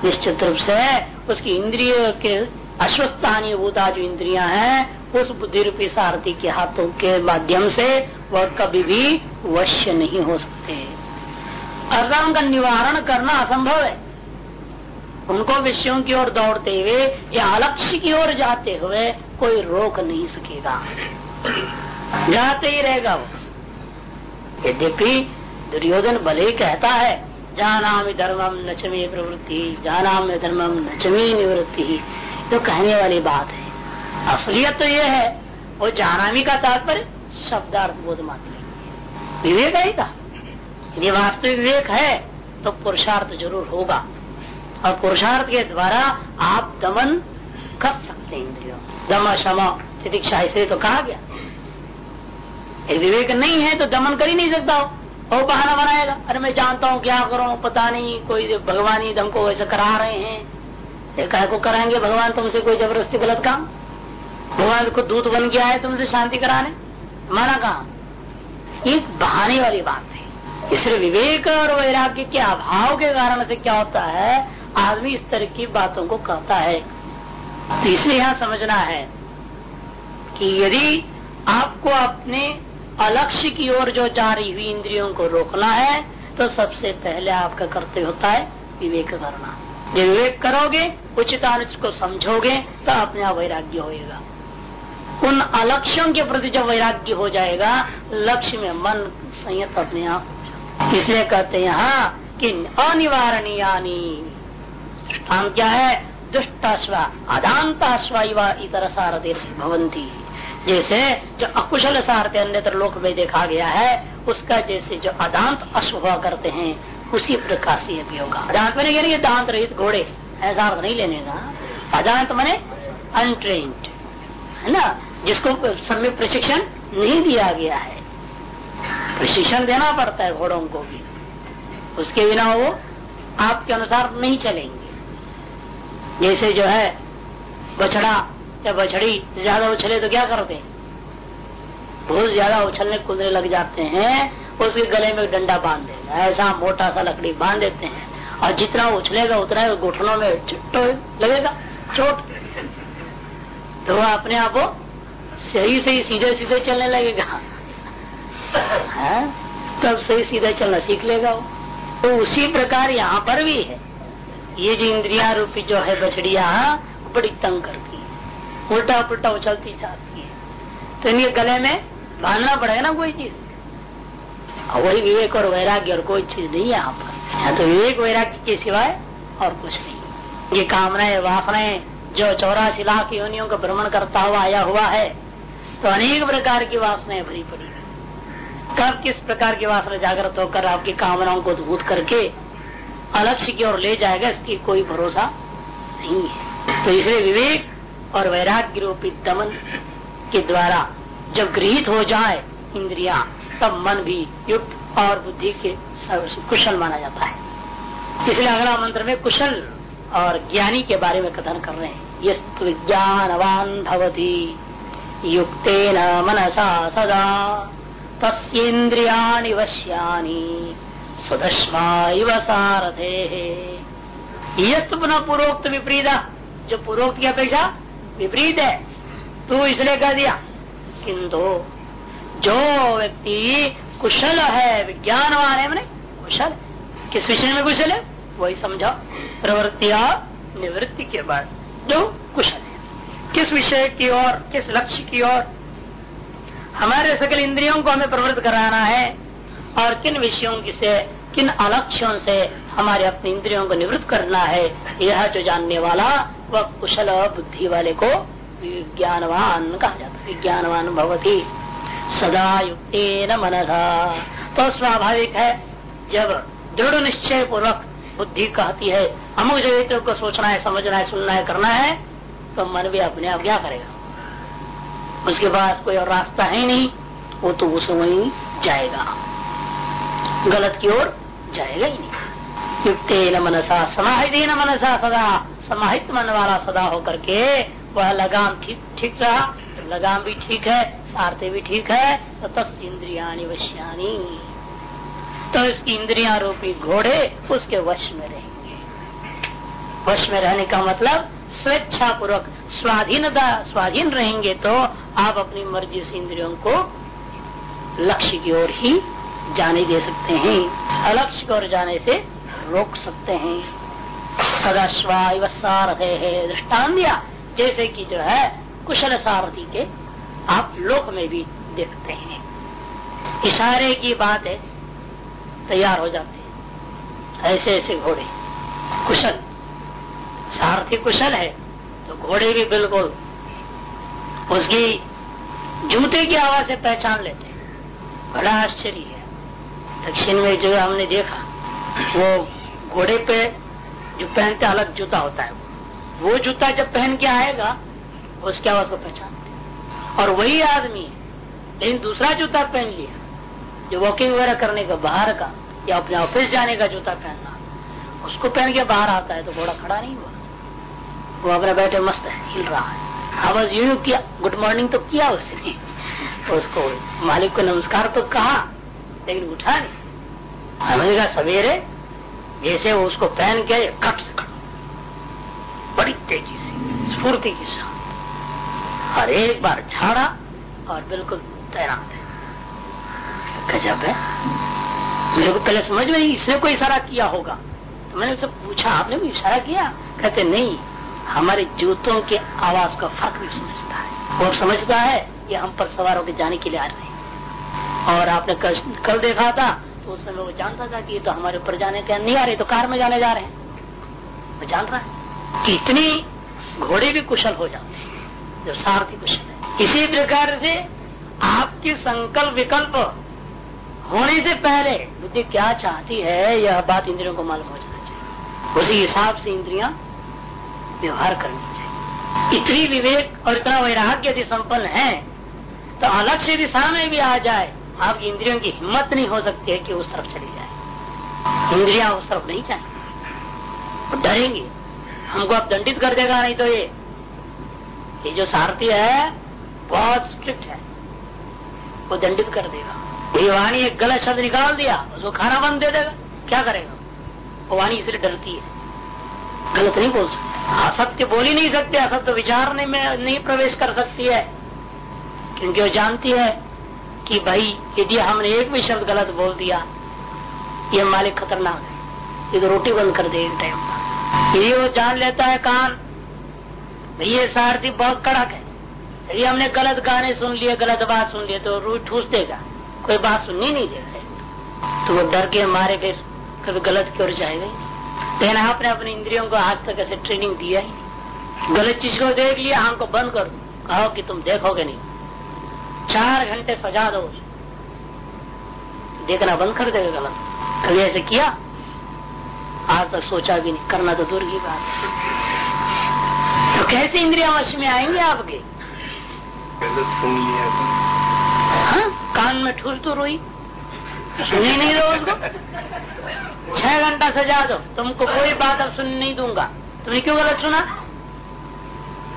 निश्चित रूप से उसकी इंद्रिय के अश्वस्थानी भूता जो इंद्रिया है, उस बुद्धि रूपी सारथी के हाथों के माध्यम से वह कभी भी वश्य नहीं हो सकते। अर्थात उनका निवारण करना असंभव है। उनको विषयों की ओर दौड़ते हुए या अलक्ष्य की ओर जाते हुए कोई रोक नहीं सकेगा। जाते ही रहेगा वो। यद्यपि दुर्योधन भले ही कहता है जाना धर्मम नचमी प्रवृत्ति जाना धर्मम नचमी निवृत्ति तो कहने वाली बात है। असलियत तो ये है, वो जानामी का तात्पर्य शब्दार्थ बोध मात्र विवेक है का यदि वास्तविक विवेक है तो पुरुषार्थ ज़रूर होगा। और पुरुषार्थ के द्वारा आप दमन कर सकते हैं इंद्रियों। दम क्षमा तितिक्षा, इसलिए तो कहा गया। विवेक नहीं है तो दमन कर ही नहीं सकता हो वो बहाना बनाएगा। अरे मैं जानता हूँ क्या करूँ, पता नहीं, कोई भगवान ही हमको वैसे करा रहे हैं। कह को कराएँगे भगवान तुमसे कोई ज़बरदस्ती गलत काम? भगवान को दूत बन गया है तुमसे शांति कराने? माना कहा? बहाने वाली बात है। इसलिए विवेक और वैराग्य के अभाव के कारण से क्या होता है, आदमी इस तरह की बातों को कहता है। तो इसलिए यहाँ समझना है कि यदि आपको अपने अलक्ष्य की ओर जो जा रही हुई इंद्रियों को रोकना है तो सबसे पहले आपका कर्तव्य होता है विवेक करना। जब विवेक करोगे उचित अनुचित को समझोगे तो अपने आप वैराग्य होएगा। उन अलक्ष्यों के प्रति जब वैराग्य हो जाएगा, लक्ष्य में मन संयत अपने आप इसलिए कहते हैं यहाँ कि अनिवारणीय क्या है? दुष्टाश्वा, अदांताश्वा इतर सारथी भवंती जैसे जो अकुशल सारथी अन्यत्र लोक में देखा गया है, उसका जैसे जो अदांत अश्व करते हैं, उसी प्रकार से भी होगा। अदांत मैंने यानी दांत रहित घोड़े, ऐसा अर्थ नहीं लेने का। अदांत मैंने अनट्रेंड है ना? जिसको समय प्रशिक्षण नहीं दिया गया है। प्रशिक्षण देना पड़ता है घोड़ों को भी। उसके बिना वो आपके अनुसार नहीं चलेंगे। जैसे जो है, बछड़ा या बछड़ी ज़्यादा उछले तो क्या करते? हैं बहुत ज़्यादा उछलने कूदने लग जाते हैं, उसके गले में डंडा बाँध देगा ऐसा मोटा सा लकड़ी बाँध देते हैं, और जितना उछलेगा, उतना घुटनों में छुट्टो लगेगा, चोट। तो अपने आप को सही सही सीधे सीधे चलने लगेगा। है? तब सही सीधे चलना सीख लेगा वो। तो उसी प्रकार यहाँ पर भी है। ये जो इंद्रिया रूपी जो है बछड़िया, बड़ी तंग करती है। उल्टा पुल्टा उछलती जाती है। तो इनके गले में बांधना पड़ेगा ना कोई चीज़? वही विवेक और वैराग्य और कोई चीज़ नहीं है यहाँ पर। यहाँ तो विवेक, वैराग्य के सिवाय और कुछ नहीं। ये कामनाएँ, वासनाएँ जो चौरासी लाख योनियों का भ्रमण करता हुआ आया हुआ है तो अनेक प्रकार की वासनाएँ भरी पड़ी कब किस प्रकार की वासना जागृत होकर आपकी कामनाओं को उद्भूत करके अलक्ष्य की ओर ले जाएगा, इसकी कोई भरोसा नहीं है। तो इसलिए विवेक और वैराग्य रूपी दमन के द्वारा जब गृहित हो जाए इंद्रिया, तब मन भी युक्त और बुद्धि के कुशल माना जाता है। इसलिए अगला मंत्र में कुशल और ज्ञानी के बारे में कथन कर रहे हैं। यस्तु विज्ञानवान भवती युक्ते न मनसा सदा तस्ेन्द्रिया वश्यानी, सदस्मा सारथे। यस्त पुनः पूर्वोक्त विपरीत जो पूर्वोक्त की अपेक्षा विपरीत है। तू इसलिए कह दिया, किंतु जो व्यक्ति कुशल है, विज्ञानवान है, मैंने कुशल किस विषय में कुशल है? वही समझा प्रवृत्तिया निवृत्ति के बाद जो कुशल है। किस विषय की ओर, किस लक्ष्य की ओर? हमारे सकल इंद्रियों को हमें प्रवृत्त कराना है, और किन विषयों की से किन अलक्ष्यों से हमारे अपने इंद्रियों को निवृत्त करना है, यह जो जानने वाला, वह कुशल बुद्धि वाले को विज्ञानवान कहा जाता है। विज्ञानवान भवती। सदा युक्त न तो स्वाभाविक है, जब दृढ़ निश्चय पूर्वक बुद्धि कहती है, अमुक जगह को सोचना है, समझना है, सुनना है, करना है तो मन भी अपने आप क्या करेगा? उसके पास कोई और रास्ता है नहीं, वो तो उस वही जाएगा। गलत की ओर जाएगा ही नहीं। युक्त न मनसा समाहित न मनसा सदा। समाहित मन वाला सदा होकर के वह लगाम ठीक ठीक रहा। तो लगाम भी ठीक है, सारते भी ठीक है तो तस् इंद्रिया वश्यानी। तो इसकी इंद्रिया रूपी घोड़े उसके वश में रहेंगे। वश में रहने का मतलब स्वेच्छा पूर्वक स्वाधीनता, स्वाधीन रहेंगे तो आप अपनी मर्ज़ी से इंद्रियों को लक्ष्य की ओर ही जाने दे सकते हैं। अलक्ष्य ओर जाने से रोक सकते हैं। सदाश्वा सारथे है। दृष्टान दिया। जैसे कि जो है, कुशल सारथी के आप लोक में भी देखते हैं। इशारे की बात है, तैयार हो जाते हैं। ऐसे ऐसे घोड़े। कुशल। सारथी कुशल है तो घोड़े भी बिल्कुल उसकी जूते की आवाज़ से पहचान लेते हैं। बड़ा आश्चर्य है। दक्षिण में जो हमने देखा, वो घोड़े पे जो पहनते अलग जूता होता है। वो जूता जब पहन के आएगा, उसके आवाज़ को पहचानते और वही आदमी लेकिन दूसरा जूता पहन लिया, जो वॉकिंग वगैरह करने का, बाहर का, या अपने ऑफ़िस जाने का जूता पहनना, उसको पहन के बाहर आता है तो घोड़ा खड़ा नहीं हुआ। वो अपने बैठे मस्त है, हिल रहा है। आवाज़ यू किया गुड मॉर्निंग तो किया उसने। तो उसको मालिक को नमस्कार तो कहा लेकिन उठा नहीं हमने सवेरे, जैसे वो उसको पहन के कट से खड़ा बड़ी तेज़ी से, स्फूर्ति के साथ। और एक बार झाड़ा और बिल्कुल तैनात है। गजब है। मेरे को पहले समझ में नहीं, इसने कोई इशारा किया होगा। तो मैंने उससे पूछा, आपने भी इशारा किया? कहते, नहीं, हमारे जूतों के आवाज़ का फ़र्क भी समझता है। वो समझता है ये हम पर सवार होकर जाने के लिए आ रहे हैं। और आपने कल, देखा था तो उस समय वो जानता था कि तो हमारे ऊपर जाने के नहीं आ रहे तो कार में जाने जा रहे हैं। वो जान रहा है कि इतनी घोड़े भी कुशल हो जाते हैं जो सारथी कुशल है। इसी प्रकार से आपकी संकल्प विकल्प होने से पहले बुद्धि क्या चाहती है यह बात इंद्रियों को मालूम हो जाना चाहिए। उसी हिसाब से इंद्रिया व्यवहार करनी चाहिए। इतनी विवेक और इतना वैराग्य यदि संपन्न है तो अलक्ष्य दिशा में भी आ जाए आपकी इंद्रियों की हिम्मत नहीं हो सकती है कि उस तरफ़ चली जाए। इंद्रिया उस तरफ़ नहीं जाए। डरेंगे। हमको अब दंडित कर देगा, नहीं तो ये ये जो सारथी है, बहुत स्ट्रिक्ट है। वो दंडित कर देगा। ये वाणी एक गलत शब्द निकाल दिया, उसको खाना बंद दे देगा। क्या करेगा? वो वाणी इसलिए डरती है। गलत नहीं बोल सकते। असत्य बोल ही नहीं सकते, असत्य विचार में नहीं प्रवेश कर सकती है। क्योंकि वो जानती है कि भाई, यदि हमने एक भी शब्द गलत बोल दिया, ये मालिक खतरनाक है। ये तो रोटी बंद कर दे टाइम यदि वो जान लेता है कान, भाई, ये सारथी बहुत कड़क है। यदि हमने गलत गाने सुन लिए, गलत बात सुन लिए तो रूट ठूस देगा कोई बात सुननी नहीं देगा तो वो डर के मारे फिर कभी गलत की ओर जाएगा लेकिन आपने अपने इंद्रियों को आज तक ऐसे ट्रेनिंग दिया ही गलत चीज़ को देख लिया, हमको बंद करो। कहो कि तुम देखोगे नहीं। चार घंटे सजा दो देखना बंद कर देगा गलत। कभी ऐसे किया? आज तक सोचा भी नहीं। करना तो दूर की बात। तो कैसे इंद्रिया वश में आएँगे आपके? सुन लिया हाँ? कान में ठूस तो रोई। सुनी नहीं दो उसको? छह घंटा सजा दो। तुमको कोई बात अब सुन नहीं दूँगा। तुमने क्यों गलत सुना?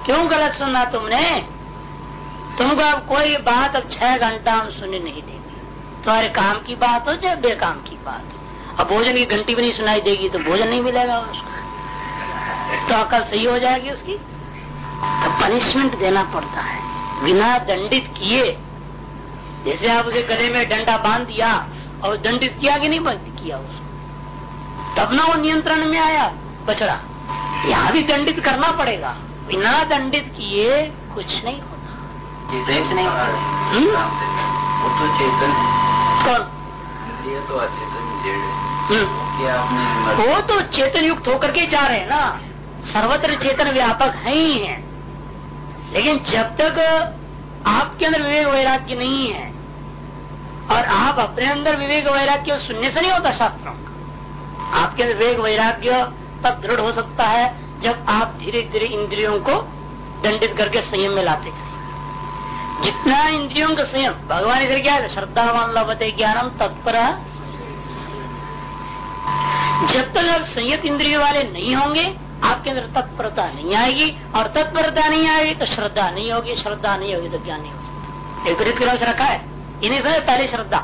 क्यों गलत सुना तुमने? तुमको अब कोई बात अब छह घंटा हम सुनने नहीं देंगे। तुम्हारे काम की बात हो चाहे बेकाम की बात हो। अब भोजन की घंटी भी नहीं सुनाई देगी तो भोजन नहीं मिलेगा उसको। तो अकल सही हो जाएगी उसकी। तो पनिशमेंट देना पड़ता है। बिना दंडित किए। जैसे आप उसे गले में डंडा बाँध दिया और दंडित किया कि नहीं बंद किया उसको। तब ना वो नियंत्रण में आया, बछड़ा। यहाँ भी दंडित करना पड़ेगा। बिना दंडित किए कुछ नहीं नहीं हम्म? वो तो चेतन है। कौन? ये तो अचेतन जड़ हम्म। क्या आपने वो तो चेतन युक्त होकर के जा रहे हैं ना। सर्वत्र चेतन व्यापक है ही है। लेकिन जब तक आपके अंदर विवेक वैराग्य नहीं है और आप अपने अंदर विवेक वैराग्य सुनने से नहीं होता शास्त्रों का आपके अंदर विवेक वैराग्य तब दृढ़ हो सकता है जब आप धीरे धीरे इंद्रियों को दंडित करके संयम में लाते जाएँगे जितना इंद्रियों का संयम भगवान इधर क्या है? श्रद्धावान लभते ज्ञानम तत्पर। जब तक आप संयत इंद्रिय वाले नहीं होंगे आपके अंदर तत्परता नहीं आएगी और तत्परता नहीं आएगी तो श्रद्धा नहीं होगी श्रद्धा नहीं होगी तो ज्ञान नहीं हो सकता। एक क्रम से रखा है। इन्हीं से पहले श्रद्धा।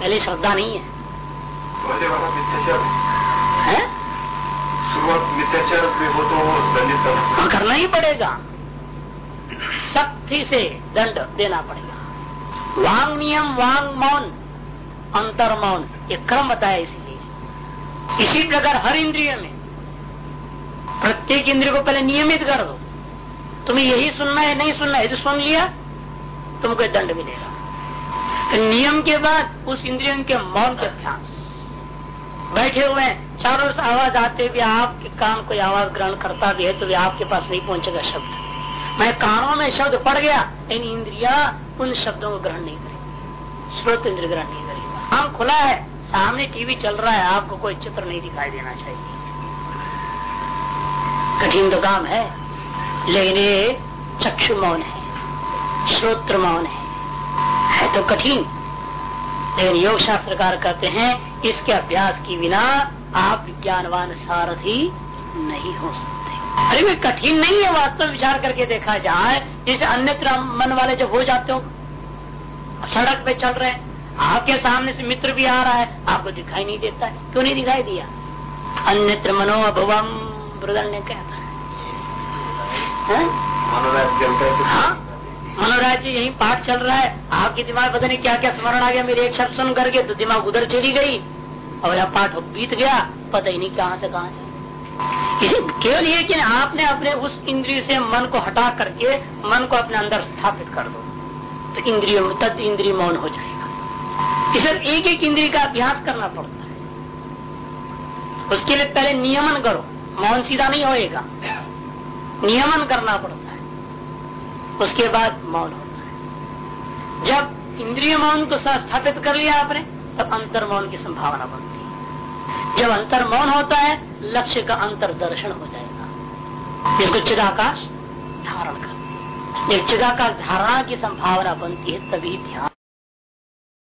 पहले श्रद्धा नहीं है। शुरुआत मिथ्याचार में हो तो दंडित हाँ करना ही पड़ेगा। सख्ती से दंड देना पड़ेगा। वांग नियम वांग मौन अंतर मौन ये क्रम बताया इसलिए। इसी प्रकार हर इंद्रिय में, प्रत्येक इंद्रिय को पहले नियमित कर दो। तुम्हें यही सुनना है, नहीं सुनना है तो सुन लिया, तुमको दंड मिलेगा। तो नियम के बाद उस इंद्रियों के मौन के अभ्यास बैठे हुए हैं, चारों आवाज़ आते भी आपके कान कोई आवाज़ ग्रहण करता भी है तो भी आपके पास नहीं पहुंचेगा शब्द। मैं कानों में शब्द पड़ गया, इन इंद्रिया, उन शब्दों को ग्रहण नहीं करेगी। श्रोत इंद्र ग्रहण नहीं करेगी। हम खुला है, सामने टीवी चल रहा है, आपको कोई चित्र नहीं दिखाई देना चाहिए। कठिन तो काम है, लेकिन ये चक्षु मौन है, श्रोत्र मौन है। है तो कठिन, लेकिन योग शास्त्रकार कहते हैं, इसके अभ्यास की बिना आप विज्ञानवान सारथी नहीं हो सकते। अरे वे कठिन नहीं है वास्तव में विचार करके देखा जाए जैसे अन्यत्र मन वाले जब हो जाते हो सड़क पे चल रहे हैं आपके सामने से मित्र भी आ रहा है आपको दिखाई नहीं देता है। क्यों नहीं दिखाई दिया? अन्यत्र मनोभवम ब्रदर ने कहता है? हाँ? हाँ? मनोराज्य यही पाठ चल रहा है। आपके दिमाग पता नहीं क्या क्या स्मरण आ गया। मेरे एक शब्द सुन करके तो दिमाग उधर चली गई। और यह पाठ बीत गया पता ही नहीं कहाँ से कहाँ से इसे केवल ये कि आपने अपने उस इंद्रिय से मन को हटा करके मन को अपने अंदर स्थापित कर दो तो इंद्रिय तद इंद्रिय मौन हो जाएगा। इसे एक एक इंद्रिय का अभ्यास करना पड़ता है। उसके लिए पहले नियमन करो, मौन सीधा नहीं होएगा। नियमन करना पड़ता है, उसके बाद मौन होता है। जब इंद्रिय मौन को स्थापित कर लिया आपने, तब अंतर मौन की संभावना बनती जब अंतर मौन होता है, लक्ष्य का अंतर दर्शन हो जाएगा। इसको चिदाकाश धारण कर जब चिदाकाश धारणा की संभावना बनती है, तभी ध्यान